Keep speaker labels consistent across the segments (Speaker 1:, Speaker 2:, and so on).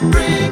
Speaker 1: Bring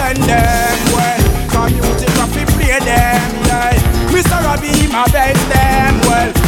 Speaker 2: send them well. Come music, play them, yeah. Mr. Robbie, my best them well.